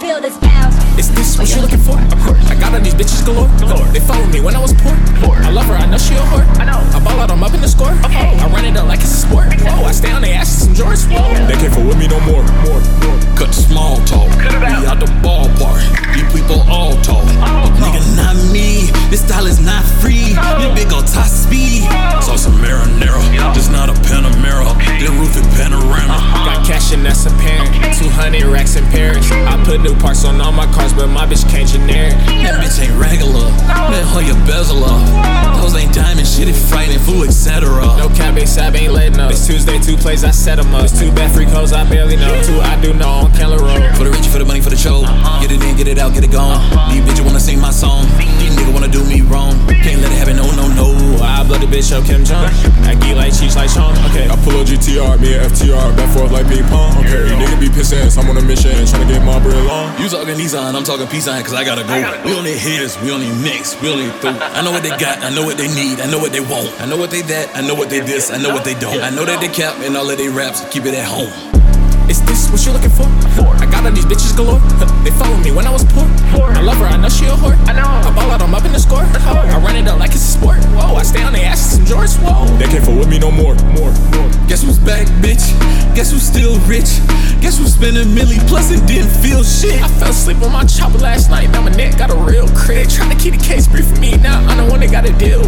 builders pounds. Is this what you're looking for? Of course. I got all these bitches galore. Galore. They followed me when I was poor. Poor. I love her, I know she a whore. I know. I ball out, I'm up in the score. Okay. I run it up like it's a sport. Whoa, I stay on the asses, some Jordans. Whoa. They can't fool with me no more. More, more. Cut the small talk. Cut it out. We out the ballpark. These people all talk. All talk. Nigga, not me. This style is not free. You big on top speed. Saw some that's apparent. 200 racks in Paris. I put new parts on all my cars, but my bitch can't generic. That bitch ain't regular. That hoe your bezel up. Those ain't diamond shit, it frightening fool, etc. No cap, big sab ain't letting up. It's Tuesday, two plays, I set 'em up. It's two bad free codes, I barely know. Two I do know on Keller Road. For the rich, for the money, for the show. Uh-huh. Get it in, get it out, get it gone. Uh-huh. These bitches wanna sing my song. These niggas wanna do me wrong. Can't let it happen, no, no, no. I blow the bitch up Kim Jong. I geek like cheese like Sean. Okay. I pull up GTR, me and FTR, back forth like ping pong. Okay, nigga be pissed ass, I'm on a mission, tryna get my bread long. You talking Nissan, I'm talking peace sign, cause I gotta go. gotta go. We on their heads, we on their necks, we on their throat. I know what they got, I know what they need, I know what they want. I know what they that, I know what they this, I know what they don't. I know that they cap and all of they raps, keep it at home. Is this what you're looking for? Poor. I got all these bitches galore. They followed me when I was poor. Poor. I love her, I know she a whore. I know. I ball out, I'm up in the score. I run it up like it's a sport. Whoa, I stay on the asses, some Jordans. Whoa. They can't fool with me no more. More, more. Back, bitch? Guess who's still rich? Guess who's spending a milli plus and didn't feel shit? I fell asleep on my chopper last night. Now my neck got a real crit. Trying to keep the case brief for me. Now I'm the one that got to deal